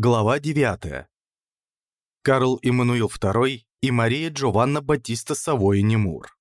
Глава 9. Карл Иммануил II и Мария Джованна Батиста Савой Немур.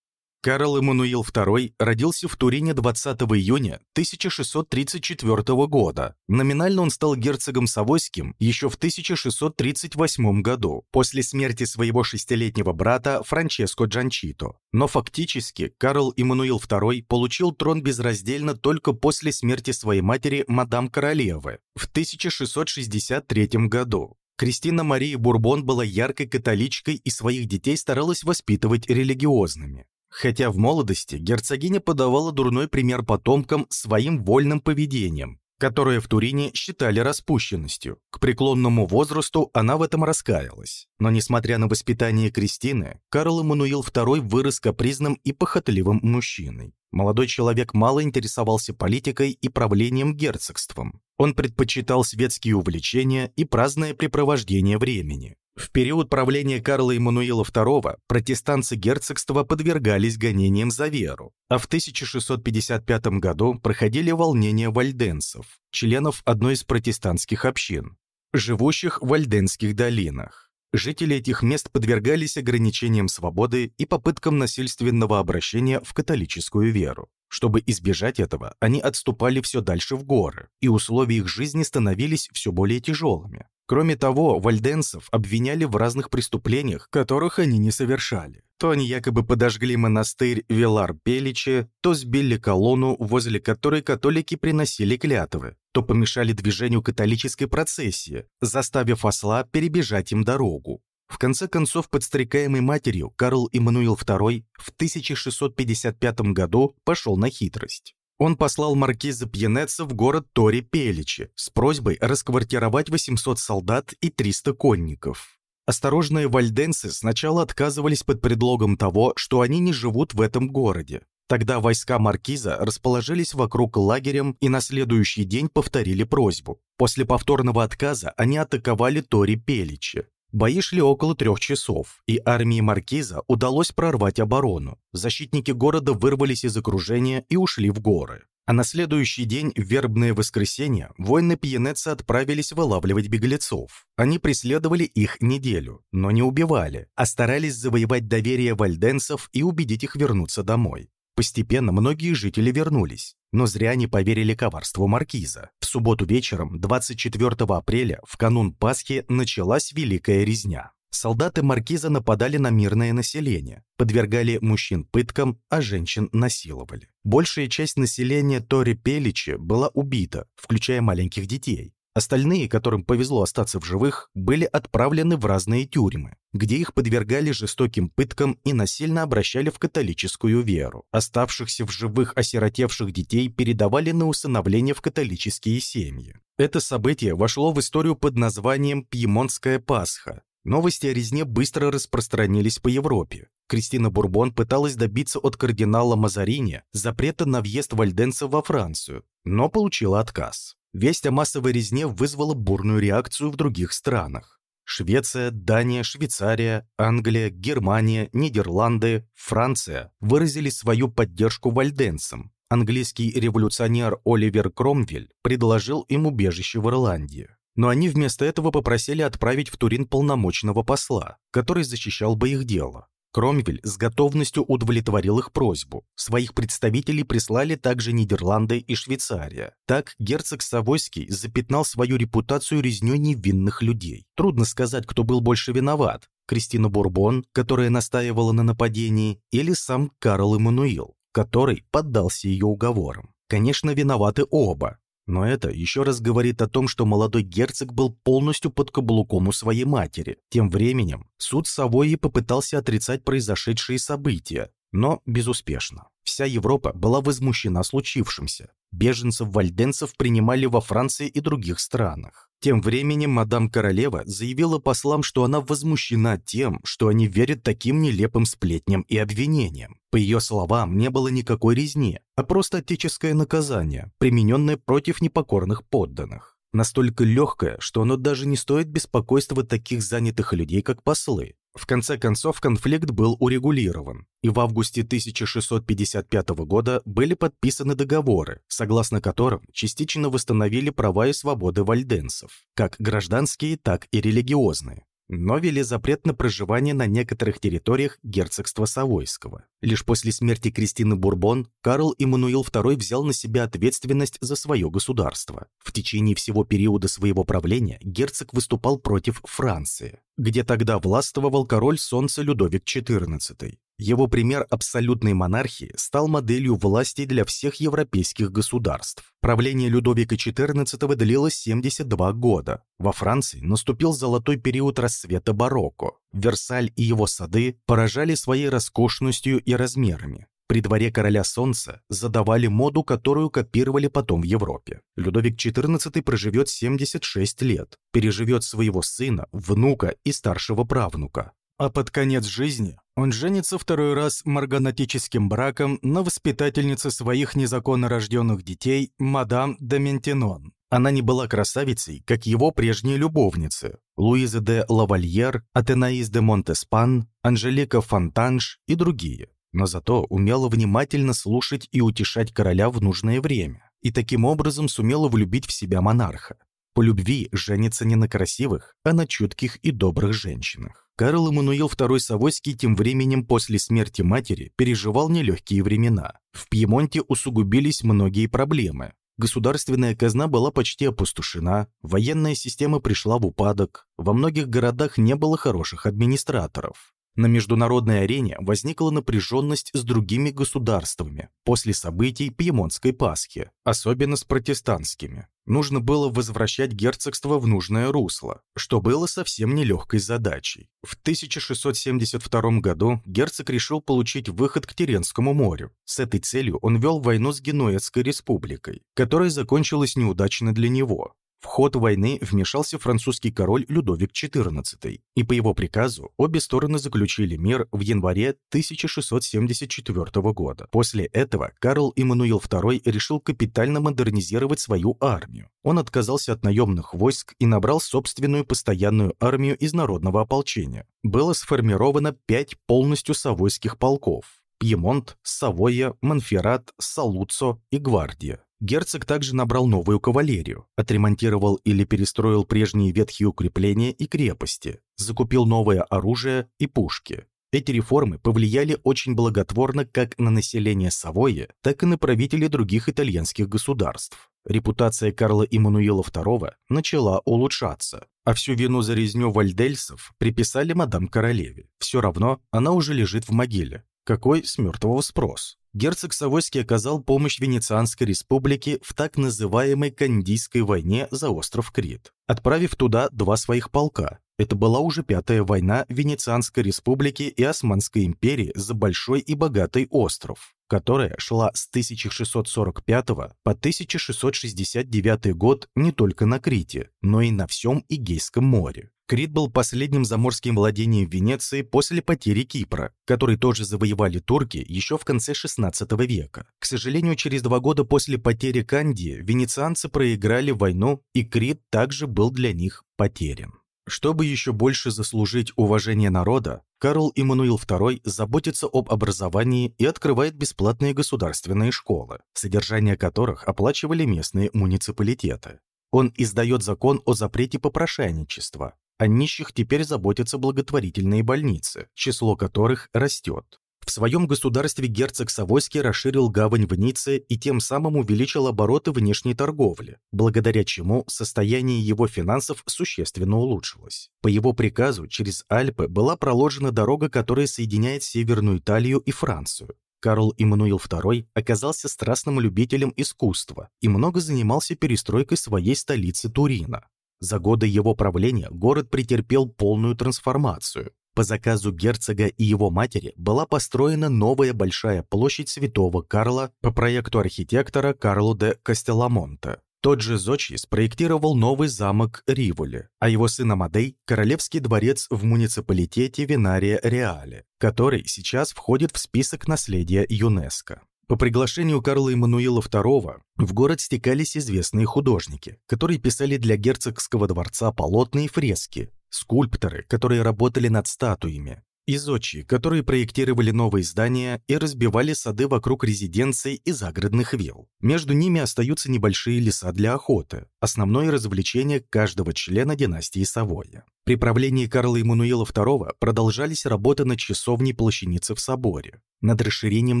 Карл Эммануил II родился в Турине 20 июня 1634 года. Номинально он стал герцогом Савойским еще в 1638 году, после смерти своего шестилетнего брата Франческо Джанчито. Но фактически Карл Эммануил II получил трон безраздельно только после смерти своей матери мадам Королевы в 1663 году. Кристина Мария Бурбон была яркой католичкой и своих детей старалась воспитывать религиозными. Хотя в молодости герцогиня подавала дурной пример потомкам своим вольным поведением, которое в Турине считали распущенностью. К преклонному возрасту она в этом раскаялась. Но несмотря на воспитание Кристины, Карл Эммануил II вырос капризным и похотливым мужчиной. Молодой человек мало интересовался политикой и правлением герцогством. Он предпочитал светские увлечения и праздное препровождение времени. В период правления Карла Эммануила II протестанцы герцогства подвергались гонениям за веру, а в 1655 году проходили волнения вальденцев, членов одной из протестантских общин, живущих в Вальденских долинах. Жители этих мест подвергались ограничениям свободы и попыткам насильственного обращения в католическую веру. Чтобы избежать этого, они отступали все дальше в горы, и условия их жизни становились все более тяжелыми. Кроме того, вальденцев обвиняли в разных преступлениях, которых они не совершали. То они якобы подожгли монастырь Велар-Пеличи, то сбили колонну, возле которой католики приносили клятвы, то помешали движению католической процессии, заставив осла перебежать им дорогу. В конце концов, подстрекаемый матерью, Карл Иммануил II в 1655 году пошел на хитрость. Он послал маркиза Пьенеца в город Тори-Пеличи с просьбой расквартировать 800 солдат и 300 конников. Осторожные вальденцы сначала отказывались под предлогом того, что они не живут в этом городе. Тогда войска маркиза расположились вокруг лагерем и на следующий день повторили просьбу. После повторного отказа они атаковали Тори-Пеличи. Бои шли около трех часов, и армии Маркиза удалось прорвать оборону. Защитники города вырвались из окружения и ушли в горы. А на следующий день, в вербное воскресенье, воины Пьенеца отправились вылавливать беглецов. Они преследовали их неделю, но не убивали, а старались завоевать доверие вальденцев и убедить их вернуться домой. Постепенно многие жители вернулись, но зря не поверили коварству маркиза. Субботу вечером, 24 апреля, в канун Пасхи, началась Великая резня. Солдаты маркиза нападали на мирное население, подвергали мужчин пыткам, а женщин насиловали. Большая часть населения Тори Пеличи была убита, включая маленьких детей. Остальные, которым повезло остаться в живых, были отправлены в разные тюрьмы, где их подвергали жестоким пыткам и насильно обращали в католическую веру. Оставшихся в живых осиротевших детей передавали на усыновление в католические семьи. Это событие вошло в историю под названием «Пьемонтская Пасха». Новости о резне быстро распространились по Европе. Кристина Бурбон пыталась добиться от кардинала Мазарини запрета на въезд вальденцев во Францию, но получила отказ. Весть о массовой резне вызвала бурную реакцию в других странах. Швеция, Дания, Швейцария, Англия, Германия, Нидерланды, Франция выразили свою поддержку вальденцам. Английский революционер Оливер Кромвель предложил им убежище в Ирландии. Но они вместо этого попросили отправить в Турин полномочного посла, который защищал бы их дело. Кромвель с готовностью удовлетворил их просьбу. Своих представителей прислали также Нидерланды и Швейцария. Так герцог Савойский запятнал свою репутацию резнёй невинных людей. Трудно сказать, кто был больше виноват. Кристина Бурбон, которая настаивала на нападении, или сам Карл Эммануил, который поддался ее уговорам. Конечно, виноваты оба, но это еще раз говорит о том, что молодой герцог был полностью под каблуком у своей матери. Тем временем суд Савойи попытался отрицать произошедшие события, но безуспешно. Вся Европа была возмущена случившимся. Беженцев-вальденцев принимали во Франции и других странах. Тем временем мадам королева заявила послам, что она возмущена тем, что они верят таким нелепым сплетням и обвинениям. По ее словам, не было никакой резни, а просто отеческое наказание, примененное против непокорных подданных. Настолько легкое, что оно даже не стоит беспокойства таких занятых людей, как послы. В конце концов, конфликт был урегулирован, и в августе 1655 года были подписаны договоры, согласно которым частично восстановили права и свободы вальденцев, как гражданские, так и религиозные но ввели запрет на проживание на некоторых территориях герцогства Савойского. Лишь после смерти Кристины Бурбон Карл Иммануил II взял на себя ответственность за свое государство. В течение всего периода своего правления герцог выступал против Франции, где тогда властвовал король солнца Людовик XIV. Его пример абсолютной монархии стал моделью власти для всех европейских государств. Правление Людовика XIV длилось 72 года. Во Франции наступил золотой период расцвета барокко. Версаль и его сады поражали своей роскошностью и размерами. При дворе короля солнца задавали моду, которую копировали потом в Европе. Людовик XIV проживет 76 лет, переживет своего сына, внука и старшего правнука. А под конец жизни он женится второй раз марганатическим браком на воспитательнице своих незаконно рожденных детей, мадам де Ментинон. Она не была красавицей, как его прежние любовницы – Луиза де Лавальер, Атенаис де Монтеспан, Анжелика Фонтанж и другие. Но зато умела внимательно слушать и утешать короля в нужное время, и таким образом сумела влюбить в себя монарха. По любви женится не на красивых, а на чутких и добрых женщинах. Карл Эммануил II Савойский тем временем после смерти матери переживал нелегкие времена. В Пьемонте усугубились многие проблемы. Государственная казна была почти опустошена, военная система пришла в упадок, во многих городах не было хороших администраторов. На международной арене возникла напряженность с другими государствами после событий Пьемонтской Пасхи, особенно с протестантскими. Нужно было возвращать герцогство в нужное русло, что было совсем нелегкой задачей. В 1672 году герцог решил получить выход к Теренскому морю. С этой целью он вел войну с Генуэзской республикой, которая закончилась неудачно для него. В ход войны вмешался французский король Людовик XIV, и по его приказу обе стороны заключили мир в январе 1674 года. После этого Карл Иммануил II решил капитально модернизировать свою армию. Он отказался от наемных войск и набрал собственную постоянную армию из народного ополчения. Было сформировано пять полностью савойских полков – Пьемонт, Савойя, Монферрат, Салуцо и Гвардия. Герцог также набрал новую кавалерию, отремонтировал или перестроил прежние ветхие укрепления и крепости, закупил новое оружие и пушки. Эти реформы повлияли очень благотворно как на население Савойи, так и на правителей других итальянских государств. Репутация Карла Иммануила II начала улучшаться, а всю вину за резню вальдельсов приписали мадам королеве. Все равно она уже лежит в могиле. Какой с мертвого спрос? Герцог Савойский оказал помощь Венецианской республике в так называемой Кандийской войне за остров Крит, отправив туда два своих полка. Это была уже пятая война Венецианской республики и Османской империи за большой и богатый остров, которая шла с 1645 по 1669 год не только на Крите, но и на всем Эгейском море. Крит был последним заморским владением Венеции после потери Кипра, который тоже завоевали турки еще в конце XVI века. К сожалению, через два года после потери Кандии венецианцы проиграли войну, и Крит также был для них потерян. Чтобы еще больше заслужить уважение народа, Карл Иммануил II заботится об образовании и открывает бесплатные государственные школы, содержание которых оплачивали местные муниципалитеты. Он издает закон о запрете попрошайничества, о нищих теперь заботятся благотворительные больницы, число которых растет. В своем государстве герцог Савойский расширил гавань в Ницце и тем самым увеличил обороты внешней торговли, благодаря чему состояние его финансов существенно улучшилось. По его приказу через Альпы была проложена дорога, которая соединяет Северную Италию и Францию. Карл Иммануил II оказался страстным любителем искусства и много занимался перестройкой своей столицы Турина. За годы его правления город претерпел полную трансформацию. По заказу герцога и его матери была построена новая большая площадь Святого Карла по проекту архитектора Карло де Кастелламонте. Тот же Зочи спроектировал новый замок Риволи, а его сын Амадей – королевский дворец в муниципалитете Винария Реале, который сейчас входит в список наследия ЮНЕСКО. По приглашению Карла Эммануила II в город стекались известные художники, которые писали для герцогского дворца полотна и фрески, скульпторы, которые работали над статуями, и зодчие, которые проектировали новые здания и разбивали сады вокруг резиденций и загородных вилл. Между ними остаются небольшие леса для охоты, основное развлечение каждого члена династии Савойя. При правлении Карла Эммануила II продолжались работы над часовней плащаницы в соборе, над расширением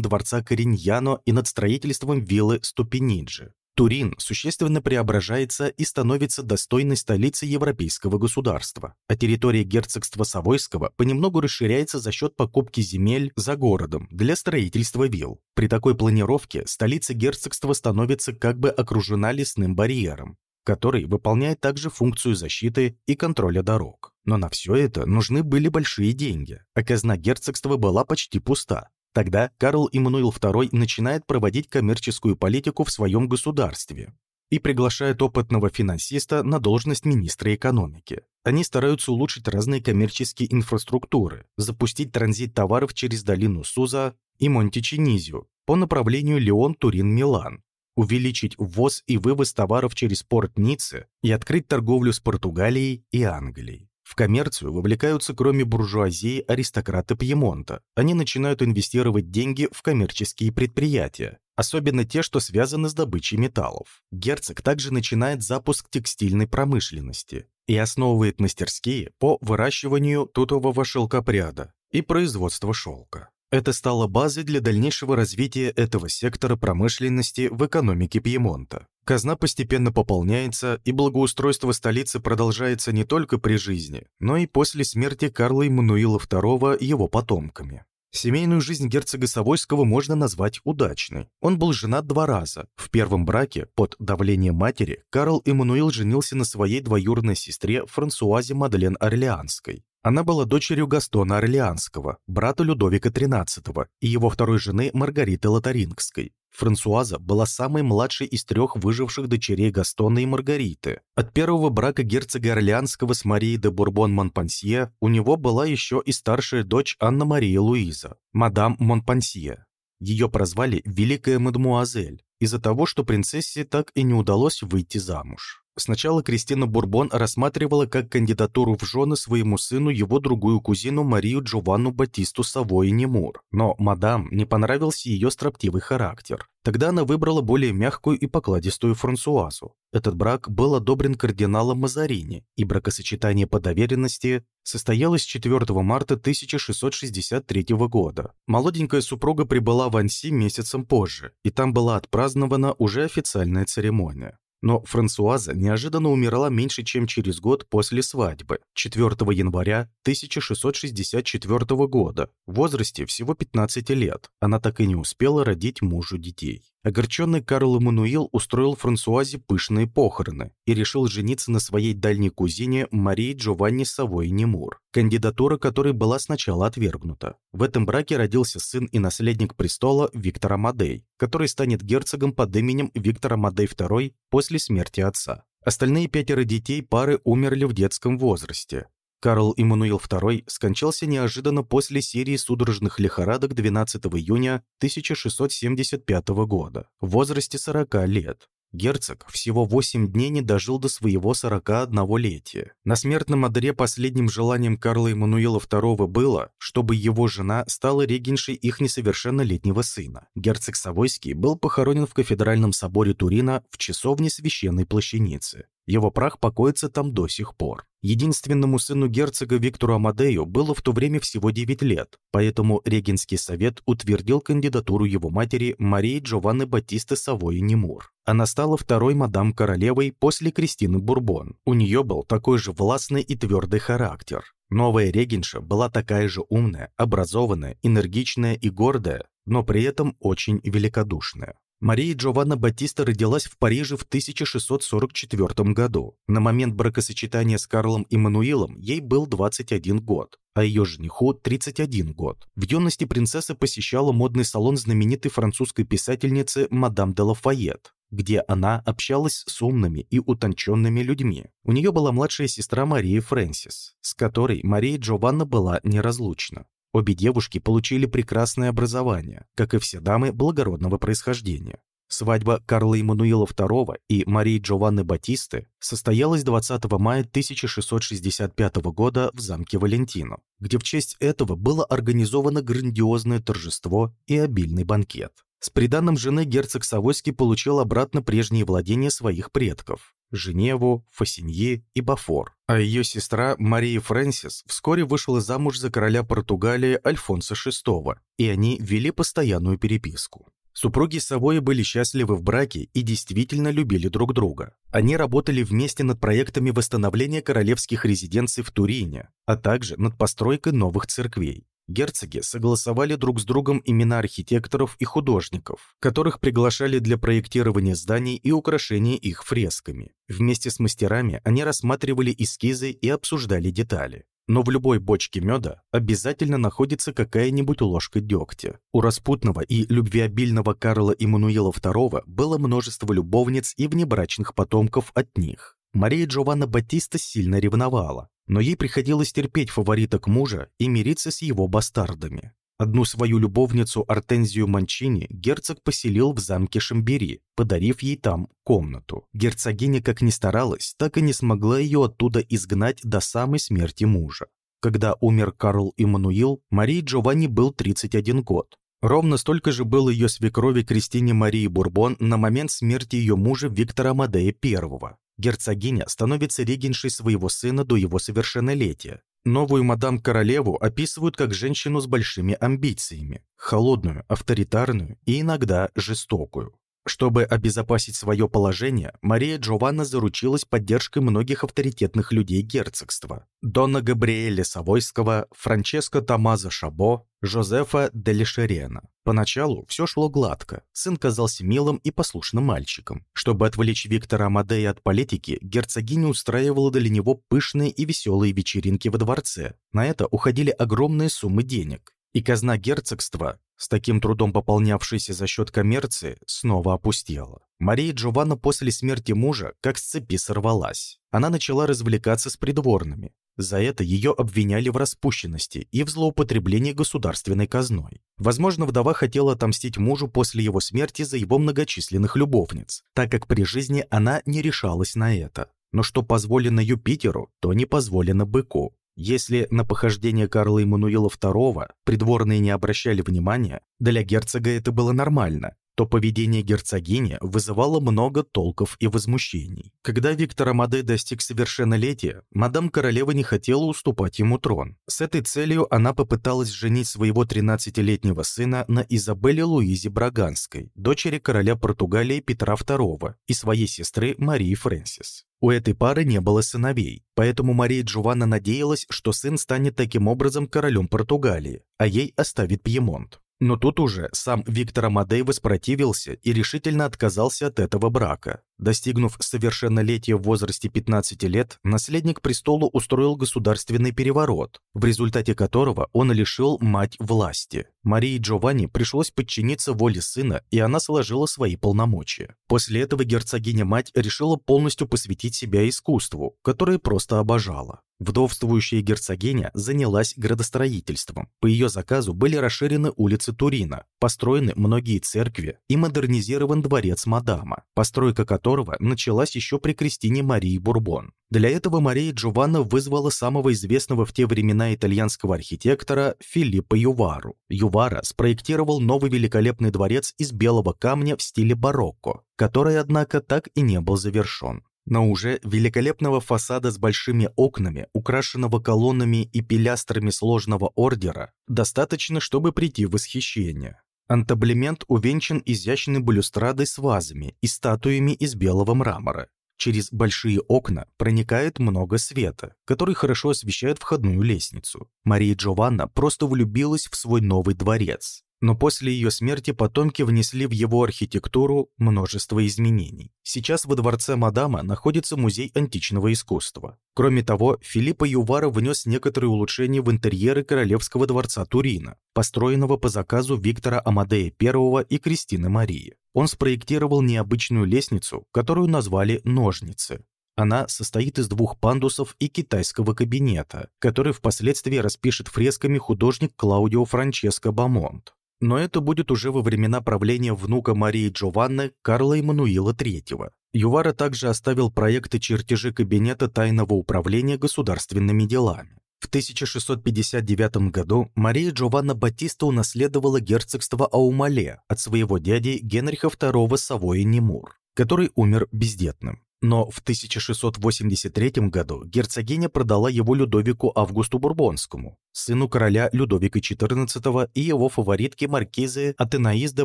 дворца Кориньяно и над строительством виллы Ступениджи. Турин существенно преображается и становится достойной столицей европейского государства, а территория герцогства Савойского понемногу расширяется за счет покупки земель за городом для строительства вилл. При такой планировке столица герцогства становится как бы окружена лесным барьером, который выполняет также функцию защиты и контроля дорог. Но на все это нужны были большие деньги, а казна герцогства была почти пуста. Тогда Карл Иммануил II начинает проводить коммерческую политику в своем государстве и приглашает опытного финансиста на должность министра экономики. Они стараются улучшить разные коммерческие инфраструктуры, запустить транзит товаров через долину Суза и Монтичинизию по направлению Леон-Турин-Милан, увеличить ввоз и вывоз товаров через порт Ниццы и открыть торговлю с Португалией и Англией. В коммерцию вовлекаются кроме буржуазии аристократы Пьемонта. Они начинают инвестировать деньги в коммерческие предприятия, особенно те, что связаны с добычей металлов. Герцог также начинает запуск текстильной промышленности и основывает мастерские по выращиванию тутового шелкопряда и производству шелка. Это стало базой для дальнейшего развития этого сектора промышленности в экономике Пьемонта. Казна постепенно пополняется, и благоустройство столицы продолжается не только при жизни, но и после смерти Карла Эммануила II его потомками. Семейную жизнь герцога Савойского можно назвать удачной. Он был женат два раза. В первом браке, под давлением матери, Карл Эммануил женился на своей двоюродной сестре Франсуазе Мадлен Орлеанской. Она была дочерью Гастона Орлеанского, брата Людовика XIII и его второй жены Маргариты Лотарингской. Франсуаза была самой младшей из трех выживших дочерей Гастона и Маргариты. От первого брака герцога Орлеанского с Марией де Бурбон-Монпансье у него была еще и старшая дочь Анна-Мария Луиза, мадам Монпансье. Ее прозвали «Великая мадмуазель» из-за того, что принцессе так и не удалось выйти замуж. Сначала Кристина Бурбон рассматривала как кандидатуру в жены своему сыну его другую кузину Марию Джованну Батисту Савой Немур, но мадам не понравился ее строптивый характер. Тогда она выбрала более мягкую и покладистую Франсуазу. Этот брак был одобрен кардиналом Мазарини, и бракосочетание по доверенности состоялось 4 марта 1663 года. Молоденькая супруга прибыла в Анси месяцем позже, и там была отпразднована уже официальная церемония. Но Франсуаза неожиданно умерла меньше, чем через год после свадьбы, 4 января 1664 года, в возрасте всего 15 лет. Она так и не успела родить мужу детей. Огорченный Карл Эммануил устроил Франсуазе пышные похороны и решил жениться на своей дальней кузине Марии Джованни Савой Немур, кандидатура которой была сначала отвергнута. В этом браке родился сын и наследник престола Виктор Амадей, который станет герцогом под именем Виктор Амадей II после смерти отца. Остальные пятеро детей пары умерли в детском возрасте. Карл Иммануил II скончался неожиданно после серии судорожных лихорадок 12 июня 1675 года в возрасте 40 лет. Герцог всего 8 дней не дожил до своего 41-летия. На смертном одре последним желанием Карла Эммануила II было, чтобы его жена стала регеншей их несовершеннолетнего сына. Герцог Савойский был похоронен в кафедральном соборе Турина в часовне Священной Плащаницы. Его прах покоится там до сих пор. Единственному сыну герцога Виктору Амадею было в то время всего 9 лет, поэтому Регенский совет утвердил кандидатуру его матери Марии Джованны Батисты Савои Немур. Она стала второй мадам-королевой после Кристины Бурбон. У нее был такой же властный и твердый характер. Новая регенша была такая же умная, образованная, энергичная и гордая, но при этом очень великодушная. Мария Джованна Батиста родилась в Париже в 1644 году. На момент бракосочетания с Карлом Иммануилом ей был 21 год, а ее жениху 31 год. В юности принцесса посещала модный салон знаменитой французской писательницы мадам де Лафайет, где она общалась с умными и утонченными людьми. У нее была младшая сестра Мария Фрэнсис, с которой Мария Джованна была неразлучна. Обе девушки получили прекрасное образование, как и все дамы благородного происхождения. Свадьба Карла Эммануила II и Марии Джованны Батисты состоялась 20 мая 1665 года в замке Валентино, где в честь этого было организовано грандиозное торжество и обильный банкет. С приданным жены герцог Савойский получил обратно прежние владения своих предков – Женеву, Фасиньи и Бафор. А ее сестра Мария Фрэнсис вскоре вышла замуж за короля Португалии Альфонса VI, и они вели постоянную переписку. Супруги Савои были счастливы в браке и действительно любили друг друга. Они работали вместе над проектами восстановления королевских резиденций в Турине, а также над постройкой новых церквей. Герцоги согласовали друг с другом имена архитекторов и художников, которых приглашали для проектирования зданий и украшения их фресками. Вместе с мастерами они рассматривали эскизы и обсуждали детали. Но в любой бочке меда обязательно находится какая-нибудь ложка дегтя. У распутного и любвеобильного Карла Иммануила II было множество любовниц и внебрачных потомков от них. Мария Джованна Батиста сильно ревновала, но ей приходилось терпеть фавориток мужа и мириться с его бастардами. Одну свою любовницу Артензию Манчини герцог поселил в замке Шамбери, подарив ей там комнату. Герцогиня как ни старалась, так и не смогла ее оттуда изгнать до самой смерти мужа. Когда умер Карл Иммануил, Марии Джованни был 31 год. Ровно столько же было ее свекрови Кристине Марии Бурбон на момент смерти ее мужа Виктора Мадея I. Герцогиня становится регеншей своего сына до его совершеннолетия. Новую мадам-королеву описывают как женщину с большими амбициями, холодную, авторитарную и иногда жестокую. Чтобы обезопасить свое положение, Мария Джованна заручилась поддержкой многих авторитетных людей герцогства. Дона Габриэля Савойского, Франческо Томазо Шабо, Жозефа де Лешерена. Поначалу все шло гладко, сын казался милым и послушным мальчиком. Чтобы отвлечь Виктора Амадея от политики, герцогиня устраивала для него пышные и веселые вечеринки во дворце. На это уходили огромные суммы денег. И казна герцогства, с таким трудом пополнявшаяся за счет коммерции, снова опустела. Мария Джованна после смерти мужа как с цепи сорвалась. Она начала развлекаться с придворными. За это ее обвиняли в распущенности и в злоупотреблении государственной казной. Возможно, вдова хотела отомстить мужу после его смерти за его многочисленных любовниц, так как при жизни она не решалась на это. Но что позволено Юпитеру, то не позволено быку. Если на похождение Карла Эммануила II придворные не обращали внимания, для герцога это было нормально, то поведение герцогини вызывало много толков и возмущений. Когда Виктор Амадей достиг совершеннолетия, мадам королева не хотела уступать ему трон. С этой целью она попыталась женить своего 13-летнего сына на Изабелле Луизе Браганской, дочери короля Португалии Петра II и своей сестры Марии Фрэнсис. У этой пары не было сыновей, поэтому Мария Джованна надеялась, что сын станет таким образом королем Португалии, а ей оставит Пьемонт. Но тут уже сам Виктор Амадей воспротивился и решительно отказался от этого брака. Достигнув совершеннолетия в возрасте 15 лет, наследник престола устроил государственный переворот, в результате которого он лишил мать власти. Марии Джованни пришлось подчиниться воле сына, и она сложила свои полномочия. После этого герцогиня-мать решила полностью посвятить себя искусству, которое просто обожала. Вдовствующая герцогиня занялась градостроительством. По ее заказу были расширены улицы Турина, построены многие церкви и модернизирован дворец Мадама, постройка которого началась еще при Кристине Марии Бурбон. Для этого Мария Джованна вызвала самого известного в те времена итальянского архитектора Филиппо Ювару. Ювара спроектировал новый великолепный дворец из белого камня в стиле барокко, который, однако, так и не был завершен но уже великолепного фасада с большими окнами, украшенного колоннами и пилястрами сложного ордера, достаточно, чтобы прийти в восхищение. Антаблемент увенчан изящной балюстрадой с вазами и статуями из белого мрамора. Через большие окна проникает много света, который хорошо освещает входную лестницу. Мария Джованна просто влюбилась в свой новый дворец но после ее смерти потомки внесли в его архитектуру множество изменений. Сейчас во дворце Мадама находится музей античного искусства. Кроме того, Филиппо Ювара внес некоторые улучшения в интерьеры Королевского дворца Турина, построенного по заказу Виктора Амадея I и Кристины Марии. Он спроектировал необычную лестницу, которую назвали «ножницы». Она состоит из двух пандусов и китайского кабинета, который впоследствии распишет фресками художник Клаудио Франческо Бамонт. Но это будет уже во времена правления внука Марии Джованны Карла Эммануила III. Ювара также оставил проекты чертежи Кабинета тайного управления государственными делами. В 1659 году Мария Джованна Батиста унаследовала герцогство Аумале от своего дяди Генриха II Савоя-Немур, который умер бездетным. Но в 1683 году герцогиня продала его Людовику Августу Бурбонскому, сыну короля Людовика XIV и его фаворитке маркизы Атенаис де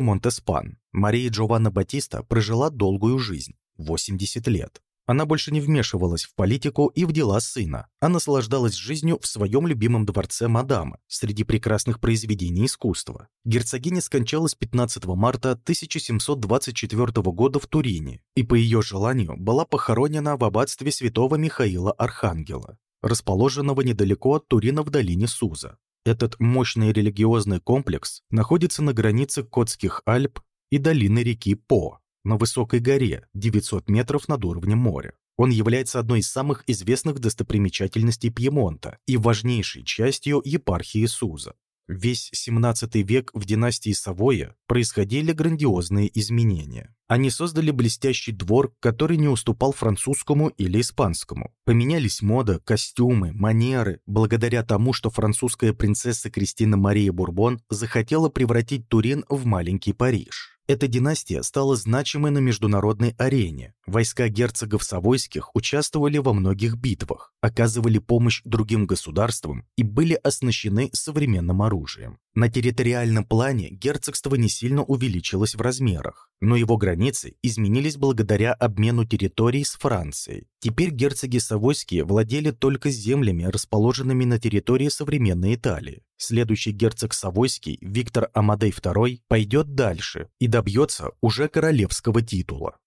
Монтеспан. Мария Джованна Батиста прожила долгую жизнь – 80 лет. Она больше не вмешивалась в политику и в дела сына, а наслаждалась жизнью в своем любимом дворце Мадамы среди прекрасных произведений искусства. Герцогиня скончалась 15 марта 1724 года в Турине и по ее желанию была похоронена в аббатстве святого Михаила Архангела, расположенного недалеко от Турина в долине Суза. Этот мощный религиозный комплекс находится на границе Котских Альп и долины реки По, на высокой горе, 900 метров над уровнем моря. Он является одной из самых известных достопримечательностей Пьемонта и важнейшей частью епархии Суза. Весь 17 век в династии Савоя происходили грандиозные изменения. Они создали блестящий двор, который не уступал французскому или испанскому. Поменялись мода, костюмы, манеры, благодаря тому, что французская принцесса Кристина Мария Бурбон захотела превратить Турин в маленький Париж. Эта династия стала значимой на международной арене. Войска герцогов Савойских участвовали во многих битвах, оказывали помощь другим государствам и были оснащены современным оружием. На территориальном плане герцогство не сильно увеличилось в размерах, но его границы изменились благодаря обмену территорий с Францией. Теперь герцоги Савойские владели только землями, расположенными на территории современной Италии. Следующий герцог Савойский, Виктор Амадей II, пойдет дальше и добьется уже королевского титула.